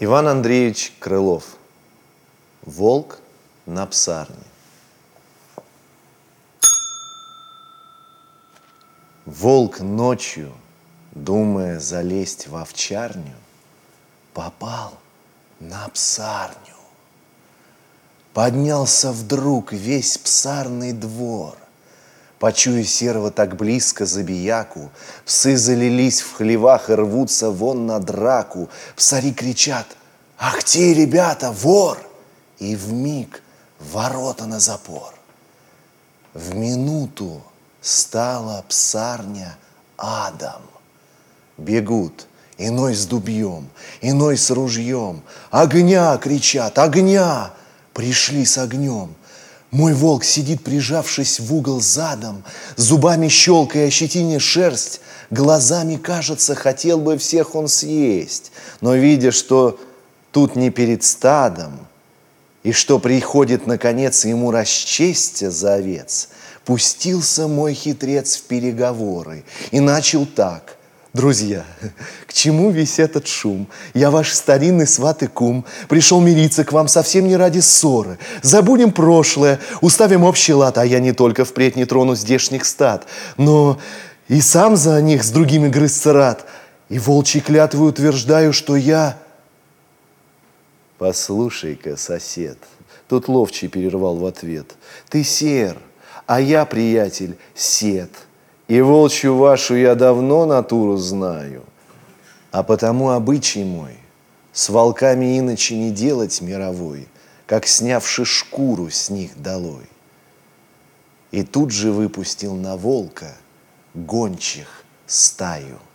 Иван Андреевич Крылов. Волк на псарне. Волк ночью, думая залезть в овчарню, попал на псарню. Поднялся вдруг весь псарный двор. Почуя серого так близко забияку, Псы залились в хлевах и рвутся вон на драку. Псари кричат «Ах те, ребята, вор!» И в миг ворота на запор. В минуту стала псарня адом. Бегут, иной с дубьем, иной с ружьем. Огня кричат, огня! Пришли с огнем. Мой волк сидит, прижавшись в угол задом, Зубами щелкая, ощетине шерсть, Глазами, кажется, хотел бы всех он съесть, Но видя, что тут не перед стадом, И что приходит, наконец, ему расчестье за овец, Пустился мой хитрец в переговоры И начал так. Друзья, к чему весь этот шум? Я ваш старинный сват и кум. Пришел мириться к вам совсем не ради ссоры. Забудем прошлое, уставим общий лад, а я не только впредь не трону здешних стад, но и сам за них с другими грызться рад. И волчьей клятвой утверждаю, что я... Послушай-ка, сосед, тут ловчий перервал в ответ. Ты сер, а я, приятель, сед – и волчью вашу я давно натуру знаю, а потому обычай мой с волками иначе не делать мировой, как снявши шкуру с них долой. И тут же выпустил на волка гончих стаю –